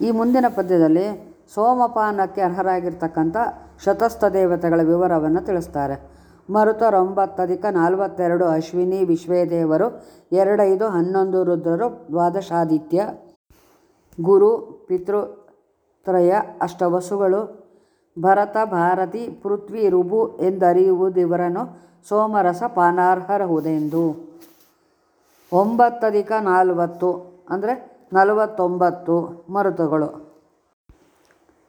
ಈ ಮುಂದಿನ ಪದ್ಯದಲ್ಲಿ ಸೋಮಪಾನಕ್ಕೆ ಅರ್ಹರಾಗಿರ್ತಕ್ಕಂಥ ಶತಸ್ಥ ದೇವತೆಗಳ ವಿವರವನ್ನು ತಿಳಿಸ್ತಾರೆ. ಮರುತರೊಂಬತ್ತಧಿಕ ನಲವತ್ತೆರಡು ಅಶ್ವಿನಿ ವಿಶ್ವೇದೇವರು, ಎರಡೈದು ಹನ್ನೊಂದು ರುದ್ರರು, ದ್ವಾದಶಾದಿತ್ಯ, ಗುರು ಪಿತೃತ್ರಯ ಅಷ್ಟವಸುಗಳು, ಭರತ, ಭಾರತಿ, ಪೃಥ್ವಿ ರುಬು ಎಂದರಿಯುವುದಿವರನ್ನು ಸೋಮರಸ ಪಾನಾರ್ಹರಹುದೆಂದು. ಒಂಬತ್ತಧಿಕ ನಾಲ್ವತ್ತು ಅಂದರೆ ನಲವತ್ತೊಂಬತ್ತು ಮರುತಗಳು.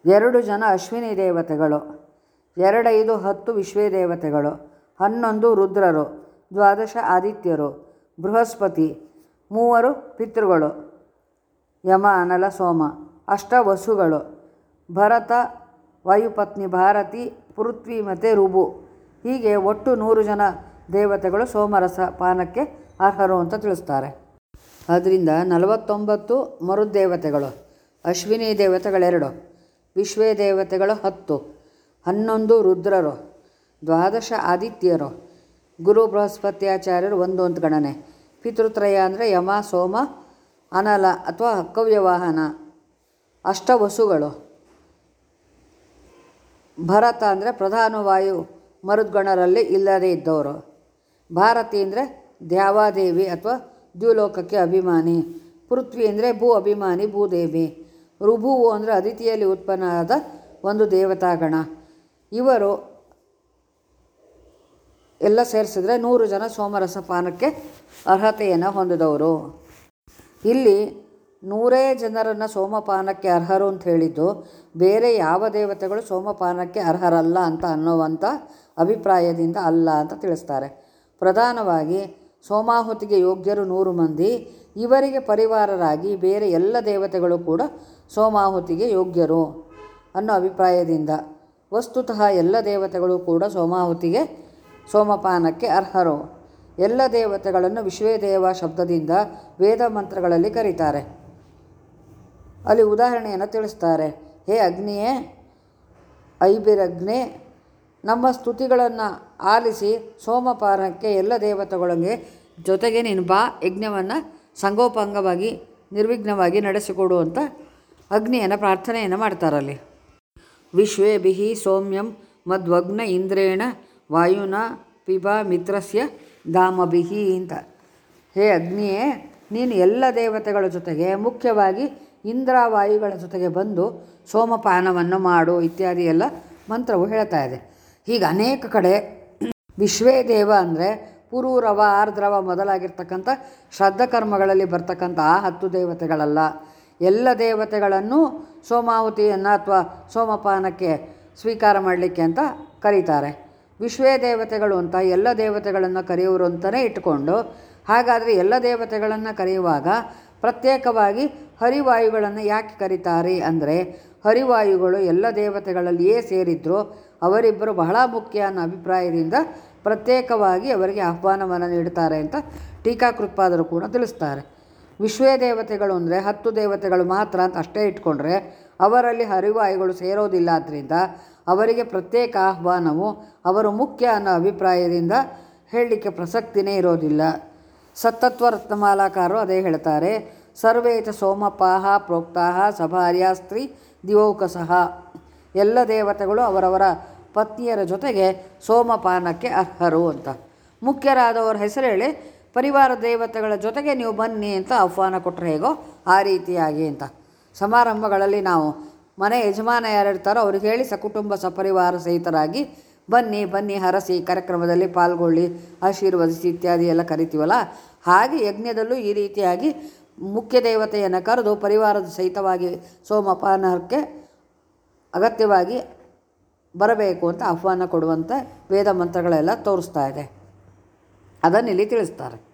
ಎರಡು ಜನ ಅಶ್ವಿನಿ ದೇವತೆಗಳು. ಎರಡೈದು ಹತ್ತು ವಿಶ್ವೇ ದೇವತೆಗಳು. ಹನ್ನೊಂದು ರುದ್ರರು, ದ್ವಾದಶ ಆದಿತ್ಯರು, ಬೃಹಸ್ಪತಿ, ಮೂವರು ಪಿತೃಗಳು, ಯಮ, ಅನಲ, ಸೋಮ, ಅಷ್ಟ ವಸುಗಳು, ಭರತ, ವಾಯುಪತ್ನಿ ಭಾರತಿ, ಪೃಥ್ವಿ ಮತ್ತು ರುಬು. ಹೀಗೆ ಒಟ್ಟು ನೂರು ಜನ ದೇವತೆಗಳು ಸೋಮರಸ ಪಾನಕ್ಕೆ ಅರ್ಹರು ಅಂತ ತಿಳಿಸ್ತಾರೆ. ಅದರಿಂದ ನಲವತ್ತೊಂಬತ್ತು ಮರುದೇವತೆಗಳು, ಅಶ್ವಿನಿ ದೇವತೆಗಳೆರಡು, ವಿಶ್ವೇ ದೇವತೆಗಳು ಹತ್ತು, ಹನ್ನೊಂದು ರುದ್ರರು, ದ್ವಾದಶ ಆದಿತ್ಯರು, ಗುರು ಬೃಹಸ್ಪತ್ಯಾಚಾರ್ಯರು ಒಂದು ಅಂತ ಗಣನೆ, ಪಿತೃತ್ರಯ ಅಂದರೆ ಯಮ, ಸೋಮ, ಅನಲ ಅಥವಾ ಹಕ್ಕವ್ಯವಾಹನ, ಅಷ್ಟವಸುಗಳು, ಭರತ ಅಂದರೆ ಪ್ರಧಾನ ವಾಯು ಮರುದ್ಗಣರಲ್ಲಿ ಇಲ್ಲದೇ ಇದ್ದವರು, ಭಾರತಿ ಅಂದರೆ ದ್ಯಾವಾದೇವಿ ಅಥವಾ ದ್ಯುಲೋಕಕ್ಕೆ ಅಭಿಮಾನಿ. ಪೃಥ್ವಿ ಅಂದರೆ ಭೂ ಅಭಿಮಾನಿ ಭೂದೇವಿ ರುಭುವು ಅಂದರೆ ಅದಿತಿಯಲ್ಲಿ ಉತ್ಪನ್ನ ಆದ ಒಂದು ದೇವತಾಗಣ. ಇವರು ಎಲ್ಲ ಸೇರಿಸಿದ್ರೆ ನೂರು ಜನ ಸೋಮರಸ ಪಾನಕ್ಕೆ ಅರ್ಹತೆಯನ್ನು ಹೊಂದಿದವರು. ಇಲ್ಲಿ ನೂರೇ ಜನರನ್ನು ಸೋಮಪಾನಕ್ಕೆ ಅರ್ಹರು ಅಂತ ಹೇಳಿದ್ದು, ಬೇರೆ ಯಾವ ದೇವತೆಗಳು ಸೋಮಪಾನಕ್ಕೆ ಅರ್ಹರಲ್ಲ ಅಂತ ಅನ್ನೋವಂಥ ಅಭಿಪ್ರಾಯದಿಂದ ಅಲ್ಲ ಅಂತ ತಿಳಿಸ್ತಾರೆ. ಪ್ರಧಾನವಾಗಿ ಸೋಮಾಹುತಿಗೆ ಯೋಗ್ಯರು ನೂರು ಮಂದಿ, ಇವರಿಗೆ ಪರಿವಾರರಾಗಿ ಬೇರೆ ಎಲ್ಲ ದೇವತೆಗಳು ಕೂಡ ಸೋಮಾಹುತಿಗೆ ಯೋಗ್ಯರು ಅನ್ನೋ ಅಭಿಪ್ರಾಯದಿಂದ ವಸ್ತುತಃ ಎಲ್ಲ ದೇವತೆಗಳು ಕೂಡ ಸೋಮಾಹುತಿಗೆ ಸೋಮಪಾನಕ್ಕೆ ಅರ್ಹರು. ಎಲ್ಲ ದೇವತೆಗಳನ್ನು ವಿಶ್ವೇದೇವ ಶಬ್ದದಿಂದ ವೇದ ಮಂತ್ರಗಳಲ್ಲಿ ಕರೀತಾರೆ. ಅಲ್ಲಿ ಉದಾಹರಣೆಯನ್ನು ತಿಳಿಸ್ತಾರೆ. ಹೇ ಅಗ್ನಿಯೇ, ಐಬಿರಗ್ನಿ, ನಮ್ಮ ಸ್ತುತಿಗಳನ್ನು ಆಲಿಸಿ ಸೋಮಪಾನಕ್ಕೆ ಎಲ್ಲ ದೇವತೆಗಳಿಗೆ ಜೊತೆಗೆ ನೀನು ಬಾ, ಯಜ್ಞವನ್ನು ಸಂಗೋಪಾಂಗವಾಗಿ, ನಿರ್ವಿಘ್ನವಾಗಿ ನಡೆಸಿಕೊಡು ಅಂತ ಅಗ್ನಿಯನ್ನು ಪ್ರಾರ್ಥನೆಯನ್ನು ಮಾಡ್ತಾರಲ್ಲಿ. ವಿಶ್ವೇಭಿ ಸೌಮ್ಯಂ ಮದ್ವಗ್ನ ಇಂದ್ರೇಣ ವಾಯುನ ಪಿಬಾ ಮಿತ್ರಸ್ಯ ಧಾಮಭಿಹಿ ಅಂತ. ಹೇ ಅಗ್ನಿಯೇ, ನೀನು ಎಲ್ಲ ದೇವತೆಗಳ ಜೊತೆಗೆ, ಮುಖ್ಯವಾಗಿ ಇಂದ್ರ ವಾಯುಗಳ ಜೊತೆಗೆ ಬಂದು ಸೋಮಪಾನವನ್ನು ಮಾಡು ಇತ್ಯಾದಿ ಎಲ್ಲ ಮಂತ್ರವು ಹೇಳ್ತಾ ಇದೆ. ಹೀಗೆ ಅನೇಕ ಕಡೆ ವಿಶ್ವೇ ದೇವ ಅಂದರೆ ಪುರೂರವ ಆರ್ದ್ರವ ಮೊದಲಾಗಿರ್ತಕ್ಕಂಥ ಶ್ರದ್ಧಕರ್ಮಗಳಲ್ಲಿ ಬರ್ತಕ್ಕಂಥ ಆ ಹತ್ತು ದೇವತೆಗಳಲ್ಲ. ಎಲ್ಲ ದೇವತೆಗಳನ್ನು ಸೋಮಾವತಿಯನ್ನು ಅಥವಾ ಸೋಮಪಾನಕ್ಕೆ ಸ್ವೀಕಾರ ಮಾಡಲಿಕ್ಕೆ ಅಂತ ಕರೀತಾರೆ. ವಿಶ್ವೇ ದೇವತೆಗಳು ಅಂತ ಎಲ್ಲ ದೇವತೆಗಳನ್ನು ಕರೆಯುವರು ಅಂತಲೇ ಇಟ್ಕೊಂಡು, ಹಾಗಾದರೆ ಎಲ್ಲ ದೇವತೆಗಳನ್ನು ಕರೆಯುವಾಗ ಪ್ರತ್ಯೇಕವಾಗಿ ಹರಿವಾಯುಗಳನ್ನು ಯಾಕೆ ಕರೀತಾರೆ ಅಂದರೆ, ಹರಿವಾಯುಗಳು ಎಲ್ಲ ದೇವತೆಗಳಲ್ಲಿಯೇ ಸೇರಿದ್ರು, ಅವರಿಬ್ಬರು ಬಹಳ ಮುಖ್ಯ ಅನ್ನೋ ಅಭಿಪ್ರಾಯದಿಂದ ಪ್ರತ್ಯೇಕವಾಗಿ ಅವರಿಗೆ ಆಹ್ವಾನವನ್ನು ನೀಡುತ್ತಾರೆ ಅಂತ ಟೀಕಾಕೃತ್ಪಾದರು ಕೂಡ ತಿಳಿಸ್ತಾರೆ. ವಿಶ್ವೇ ದೇವತೆಗಳು ಅಂದರೆ ಹತ್ತು ದೇವತೆಗಳು ಮಾತ್ರ ಅಂತ ಅಷ್ಟೇ ಇಟ್ಕೊಂಡ್ರೆ ಅವರಲ್ಲಿ ಹರಿವಾಯುಗಳು ಸೇರೋದಿಲ್ಲ ಆದ್ದರಿಂದ ಅವರಿಗೆ ಪ್ರತ್ಯೇಕ ಆಹ್ವಾನವು ಅವರು ಮುಖ್ಯ ಅನ್ನೋ ಅಭಿಪ್ರಾಯದಿಂದ ಹೇಳಲಿಕ್ಕೆ ಪ್ರಸಕ್ತಿನೇ ಇರೋದಿಲ್ಲ. ಸತ್ತತ್ವ ರತ್ನಮಾಲಾಕಾರರು ಅದೇ ಹೇಳ್ತಾರೆ. ಸರ್ವೇತ ಸೋಮಪಾಹ ಪ್ರೋಕ್ತಾಹ ಸಭಾರ್ಯಾಸ್ತ್ರೀ ದಿವೌಕಸಹ ಎಲ್ಲ ದೇವತೆಗಳು ಅವರವರ ಪತ್ನಿಯರ ಜೊತೆಗೆ ಸೋಮಪಾನಕ್ಕೆ ಅರ್ಹರು ಅಂತ. ಮುಖ್ಯರಾದವರ ಹೆಸರು ಹೇಳಿ, ಪರಿವಾರ ದೇವತೆಗಳ ಜೊತೆಗೆ ನೀವು ಬನ್ನಿ ಅಂತ ಆಹ್ವಾನ ಕೊಟ್ಟರೆ ಹೇಗೋ ಆ ರೀತಿಯಾಗಿ ಅಂತ. ಸಮಾರಂಭಗಳಲ್ಲಿ ನಾವು ಮನೆ ಯಜಮಾನ ಯಾರಿರ್ತಾರೋ ಅವ್ರಿಗೆ ಹೇಳಿ ಸಕುಟುಂಬ ಸಪರಿವಾರ ಸಹಿತರಾಗಿ ಬನ್ನಿ ಬನ್ನಿ, ಹರಸಿ, ಕಾರ್ಯಕ್ರಮದಲ್ಲಿ ಪಾಲ್ಗೊಳ್ಳಿ, ಆಶೀರ್ವದಿಸಿ ಇತ್ಯಾದಿ ಎಲ್ಲ ಕರಿತೀವಲ್ಲ? ಹಾಗೆ ಯಜ್ಞದಲ್ಲೂ ಈ ರೀತಿಯಾಗಿ ಮುಖ್ಯ ದೇವತೆಯನ್ನು ಕರೆದು ಪರಿವಾರದ ಸಹಿತವಾಗಿ ಸೋಮಪಾನಕ್ಕೆ ಅಗತ್ಯವಾಗಿ ಬರಬೇಕು ಅಂತ ಆಹ್ವಾನ ಕೊಡುವಂಥ ವೇದ ಮಂತ್ರಗಳೆಲ್ಲ ತೋರಿಸ್ತಾ ಇದೆ. ಅದನ್ನು ಇಲ್ಲಿ ತಿಳಿಸ್ತಾರೆ.